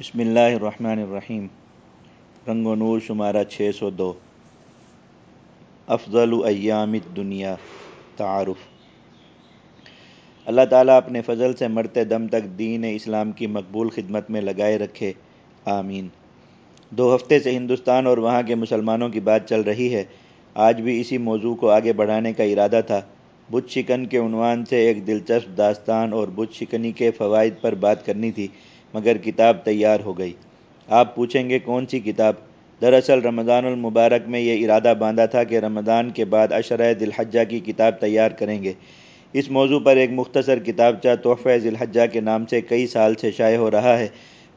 بسم اللہ الرحمن الرحیم۔ رنگ و نور شمارہ چھ سو دو۔ افضل ایام الدنیا، تعارف۔ اللہ تعالیٰ اپنے فضل سے مرتے دم تک دین اسلام کی مقبول خدمت میں لگائے رکھے۔ آمین۔ دو ہفتے سے ہندوستان اور وہاں کے مسلمانوں کی بات چل رہی ہے۔ آج بھی اسی موضوع کو آگے بڑھانے کا ارادہ تھا۔ بت شکن کے عنوان سے ایک دلچسپ داستان اور بت شکنی کے فوائد پر بات کرنی تھی۔ مگر کتاب تیار ہو گئی۔ آپ پوچھیں گے کون سی کتاب؟ دراصل رمضان المبارک میں یہ ارادہ باندھا تھا کہ رمضان کے بعد عشرہ ذلحجہ کی کتاب تیار کریں گے۔ اس موضوع پر ایک مختصر کتابچہ تحفہ ذلحجہ کے نام سے کئی سال سے شائع ہو رہا ہے،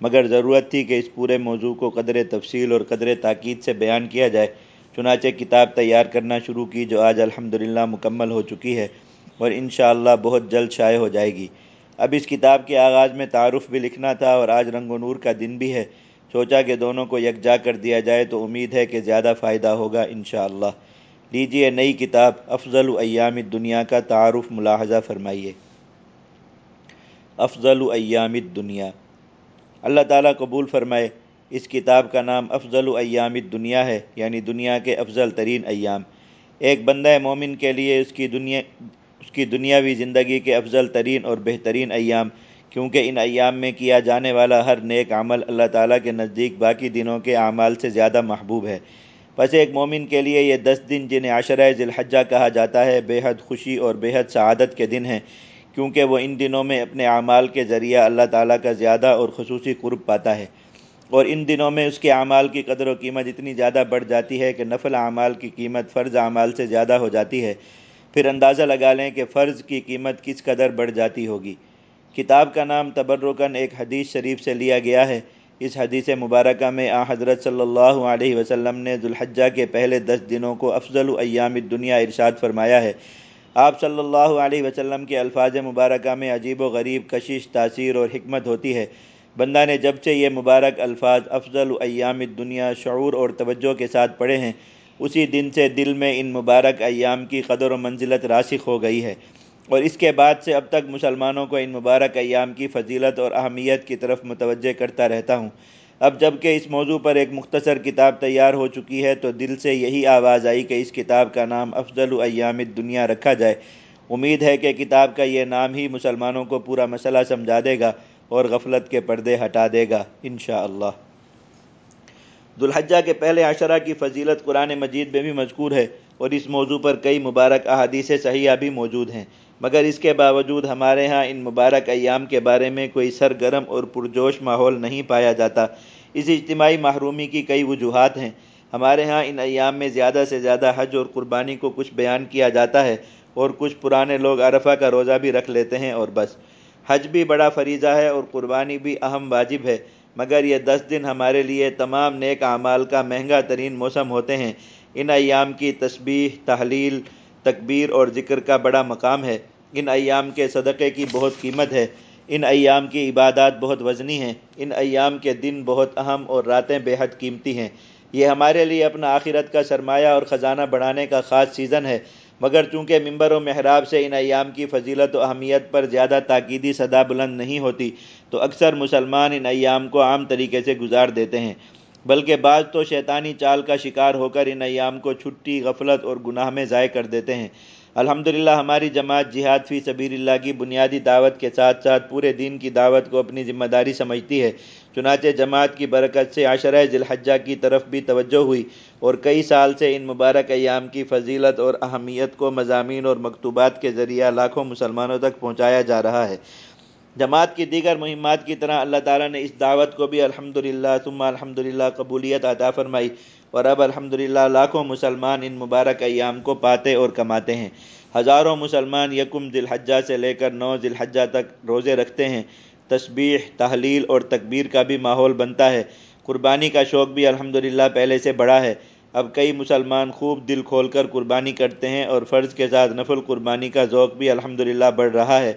مگر ضرورت تھی کہ اس پورے موضوع کو قدر تفصیل اور قدر تاکید سے بیان کیا جائے۔ چنانچہ کتاب تیار کرنا شروع کی جو آج الحمدللہ مکمل ہو چکی ہے اور انشاءاللہ بہت جلد شائع ہو جائے گی۔ اب اس کتاب کے آغاز میں تعارف بھی لکھنا تھا اور آج رنگ و نور کا دن بھی ہے۔ سوچا کہ دونوں کو یکجا کر دیا جائے تو امید ہے کہ زیادہ فائدہ ہوگا انشاءاللہ۔ لیجیے نئی کتاب افضل ایام الدنیا کا تعارف ملاحظہ فرمائیے۔ افضل ایام الدنیا۔ اللہ تعالیٰ قبول فرمائے، اس کتاب کا نام افضل ایام الدنیا ہے یعنی دنیا کے افضل ترین ایام۔ ایک بندہ مومن کے لیے اس کی دنیا اس کی دنیاوی زندگی کے افضل ترین اور بہترین ایام، کیونکہ ان ایام میں کیا جانے والا ہر نیک عمل اللہ تعالیٰ کے نزدیک باقی دنوں کے اعمال سے زیادہ محبوب ہے۔ بس ایک مومن کے لیے یہ دس دن جنہیں عشرہ ذی کہا جاتا ہے بے حد خوشی اور بے حد سعادت کے دن ہیں، کیونکہ وہ ان دنوں میں اپنے اعمال کے ذریعہ اللہ تعالیٰ کا زیادہ اور خصوصی قرب پاتا ہے۔ اور ان دنوں میں اس کے اعمال کی قدر و قیمت اتنی زیادہ بڑھ جاتی ہے کہ نفل اعمال کی قیمت فرض اعمال سے زیادہ ہو جاتی ہے۔ پھر اندازہ لگا لیں کہ فرض کی قیمت کس قدر بڑھ جاتی ہوگی۔ کتاب کا نام تبرکن ایک حدیث شریف سے لیا گیا ہے۔ اس حدیث مبارکہ میں آ حضرت صلی اللہ علیہ وسلم نے ذوالحجہ کے پہلے دس دنوں کو افضل ایام الدنیا ارشاد فرمایا ہے۔ آپ صلی اللہ علیہ وسلم کے الفاظ مبارکہ میں عجیب و غریب کشش، تاثیر اور حکمت ہوتی ہے۔ بندہ نے جب سے یہ مبارک الفاظ افضل ایام الدنیا شعور اور توجہ کے ساتھ پڑھے ہیں اسی دن سے دل میں ان مبارک ایام کی قدر و منزلت راسخ ہو گئی ہے۔ اور اس کے بعد سے اب تک مسلمانوں کو ان مبارک ایام کی فضیلت اور اہمیت کی طرف متوجہ کرتا رہتا ہوں۔ اب جبکہ اس موضوع پر ایک مختصر کتاب تیار ہو چکی ہے تو دل سے یہی آواز آئی کہ اس کتاب کا نام افضل ایام الدنیا رکھا جائے۔ امید ہے کہ کتاب کا یہ نام ہی مسلمانوں کو پورا مسئلہ سمجھا دے گا اور غفلت کے پردے ہٹا دے گا، انشاءاللہ۔ ذوالحجہ کے پہلے عشرہ کی فضیلت قرآن مجید میں بھی مذکور ہے اور اس موضوع پر کئی مبارک احادیث صحیحہ بھی موجود ہیں۔ مگر اس کے باوجود ہمارے ہاں ان مبارک ایام کے بارے میں کوئی سرگرم اور پرجوش ماحول نہیں پایا جاتا۔ اس اجتماعی محرومی کی کئی وجوہات ہیں۔ ہمارے ہاں ان ایام میں زیادہ سے زیادہ حج اور قربانی کو کچھ بیان کیا جاتا ہے اور کچھ پرانے لوگ عرفہ کا روزہ بھی رکھ لیتے ہیں اور بس۔ حج بھی بڑا فریضہ ہے اور قربانی بھی اہم واجب ہے۔ مگر یہ دس دن ہمارے لیے تمام نیک اعمال کا مہنگا ترین موسم ہوتے ہیں۔ ان ایام کی تسبیح، تحلیل، تکبیر اور ذکر کا بڑا مقام ہے۔ ان ایام کے صدقے کی بہت قیمت ہے۔ ان ایام کی عبادات بہت وزنی ہیں۔ ان ایام کے دن بہت اہم اور راتیں بے حد قیمتی ہیں۔ یہ ہمارے لیے اپنا آخرت کا سرمایہ اور خزانہ بڑھانے کا خاص سیزن ہے۔ مگر چونکہ ممبر و محراب سے ان ایام کی فضیلت و اہمیت پر زیادہ تاکیدی صدا بلند نہیں ہوتی، تو اکثر مسلمان ان ایام کو عام طریقے سے گزار دیتے ہیں۔ بلکہ بعض تو شیطانی چال کا شکار ہو کر ان ایام کو چھٹی، غفلت اور گناہ میں ضائع کر دیتے ہیں۔ الحمدللہ، ہماری جماعت جہاد فی سبیر اللہ کی بنیادی دعوت کے ساتھ ساتھ پورے دین کی دعوت کو اپنی ذمہ داری سمجھتی ہے۔ چنانچہ جماعت کی برکت سے عشرہ ذلحجہ کی طرف بھی توجہ ہوئی اور کئی سال سے ان مبارک ایام کی فضیلت اور اہمیت کو مضامین اور مکتوبات کے ذریعہ لاکھوں مسلمانوں تک پہنچایا جا رہا ہے۔ جماعت کی دیگر مہمات کی طرح اللہ تعالیٰ نے اس دعوت کو بھی الحمدللہ ثم الحمدللہ قبولیت عطا فرمائی۔ اور اب الحمدللہ لاکھوں مسلمان ان مبارک ایام کو پاتے اور کماتے ہیں۔ ہزاروں مسلمان یکم ذی الحجہ سے لے کر نو ذی الحجہ تک روزے رکھتے ہیں۔ تسبیح، تحلیل اور تکبیر کا بھی ماحول بنتا ہے۔ قربانی کا شوق بھی الحمدللہ پہلے سے بڑا ہے۔ اب کئی مسلمان خوب دل کھول کر قربانی کرتے ہیں اور فرض کے ساتھ نفل قربانی کا ذوق بھی الحمدللہ بڑھ رہا ہے۔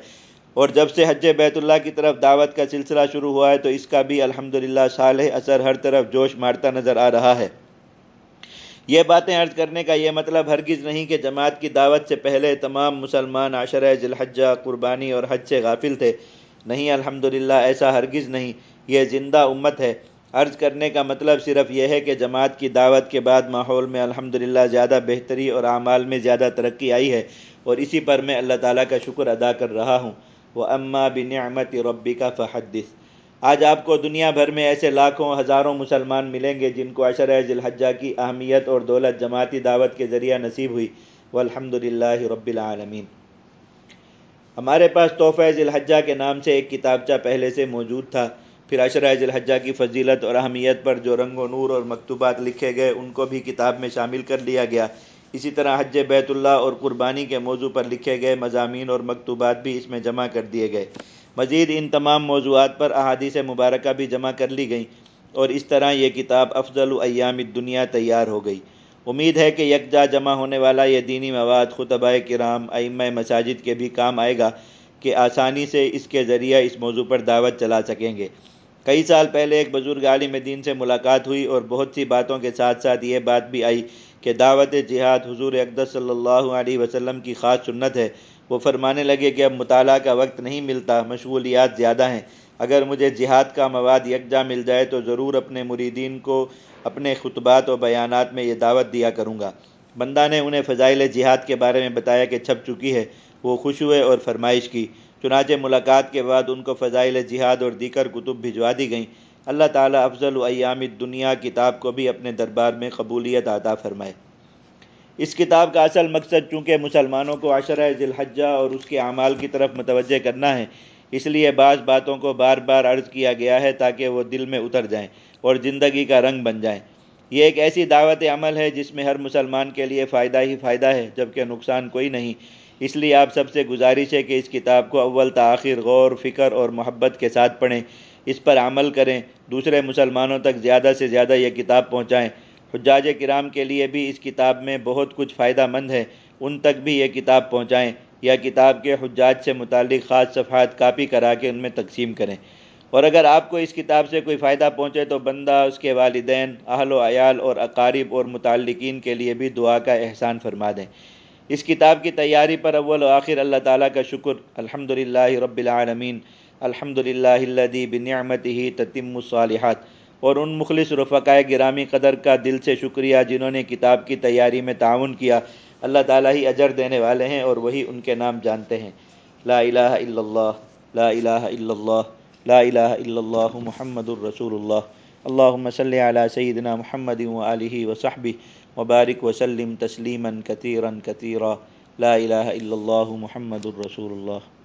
اور جب سے حج بیت اللہ کی طرف دعوت کا سلسلہ شروع ہوا ہے تو اس کا بھی الحمدللہ صالح اثر ہر طرف جوش مارتا نظر آ رہا ہے۔ یہ باتیں عرض کرنے کا یہ مطلب ہرگز نہیں کہ جماعت کی دعوت سے پہلے تمام مسلمان عشرہ ذی قربانی اور حج سے غافل تھے۔ نہیں، الحمدللہ، ایسا ہرگز نہیں۔ یہ زندہ امت ہے۔ عرض کرنے کا مطلب صرف یہ ہے کہ جماعت کی دعوت کے بعد ماحول میں الحمدللہ زیادہ بہتری اور اعمال میں زیادہ ترقی آئی ہے اور اسی پر میں اللہ تعالیٰ کا شکر ادا کر رہا ہوں۔ وہ اما بنعمت ربی کا فحدث۔ آج آپ کو دنیا بھر میں ایسے لاکھوں، ہزاروں مسلمان ملیں گے جن کو عشرہ ذی الحجہ کی اہمیت اور دولت جماعتی دعوت کے ذریعہ نصیب ہوئی۔ والحمد للہ رب العالمین۔ ہمارے پاس تحفہ ذی الحجہ کے نام سے ایک کتابچہ پہلے سے موجود تھا۔ پھر عشرہ ذی الحجہ کی فضیلت اور اہمیت پر جو رنگ و نور اور مکتوبات لکھے گئے، ان کو بھی کتاب میں شامل کر لیا گیا۔ اسی طرح حج بیت اللہ اور قربانی کے موضوع پر لکھے گئے مضامین اور مکتوبات بھی اس میں جمع کر دیے گئے۔ مزید ان تمام موضوعات پر احادیث مبارکہ بھی جمع کر لی گئیں اور اس طرح یہ کتاب افضل ایام الدنیا تیار ہو گئی۔ امید ہے کہ یکجا جمع ہونے والا یہ دینی مواد خطبہ کرام ائمہ مساجد کے بھی کام آئے گا کہ آسانی سے اس کے ذریعہ اس موضوع پر دعوت چلا سکیں گے۔ کئی سال پہلے ایک بزرگ عالم دین سے ملاقات ہوئی اور بہت سی باتوں کے ساتھ ساتھ یہ بات بھی آئی کہ دعوت جہاد حضور اقدس صلی اللہ علیہ وسلم کی خاص سنت ہے۔ وہ فرمانے لگے کہ اب مطالعہ کا وقت نہیں ملتا، مشغولیات زیادہ ہیں۔ اگر مجھے جہاد کا مواد یکجا مل جائے تو ضرور اپنے مریدین کو اپنے خطبات و بیانات میں یہ دعوت دیا کروں گا۔ بندہ نے انہیں فضائل جہاد کے بارے میں بتایا کہ چھپ چکی ہے۔ وہ خوش ہوئے اور فرمائش کی۔ چنانچہ ملاقات کے بعد ان کو فضائل جہاد اور دیگر کتب بھجوا دی گئیں۔ اللہ تعالیٰ افضل و ایام دنیا کتاب کو بھی اپنے دربار میں قبولیت عطا فرمائے۔ اس کتاب کا اصل مقصد چونکہ مسلمانوں کو عشرہ ذی الحجہ اور اس کے اعمال کی طرف متوجہ کرنا ہے، اس لیے بعض باتوں کو بار بار عرض کیا گیا ہے تاکہ وہ دل میں اتر جائیں اور زندگی کا رنگ بن جائیں۔ یہ ایک ایسی دعوت عمل ہے جس میں ہر مسلمان کے لیے فائدہ ہی فائدہ ہے، جبکہ نقصان کوئی نہیں۔ اس لیے آپ سب سے گزارش ہے کہ اس کتاب کو اول تاخیر غور، فکر اور محبت کے ساتھ پڑھیں۔ اس پر عمل کریں، دوسرے مسلمانوں تک زیادہ سے زیادہ یہ کتاب پہنچائیں۔ حجاج کرام کے لیے بھی اس کتاب میں بہت کچھ فائدہ مند ہے۔ ان تک بھی یہ کتاب پہنچائیں یا کتاب کے حجاج سے متعلق خاص صفحات کاپی کرا کے ان میں تقسیم کریں۔ اور اگر آپ کو اس کتاب سے کوئی فائدہ پہنچے تو بندہ، اس کے والدین، اہل و عیال اور اقارب اور متعلقین کے لیے بھی دعا کا احسان فرما دیں۔ اس کتاب کی تیاری پر اول و آخر اللہ تعالیٰ کا شکر۔ الحمد للہ رب العالمین الحمد للہ الدی بنعمت ہی تتم الصالحات۔ اور ان مخلص رفقائے گرامی قدر کا دل سے شکریہ جنہوں نے کتاب کی تیاری میں تعاون کیا۔ اللہ تعالیٰ ہی اجر دینے والے ہیں اور وہی ان کے نام جانتے ہیں۔ لا الہ الا اللہ، لا الہ الا اللہ، لا الہ الا اللہ محمد الرسول اللہ اللہم صلی علی سیدنا محمد وآلہ وصحبہ وبارک وسلم تسلیما کثیرا کثیرا۔ لا الہ الا اللہ محمد الرسول اللہ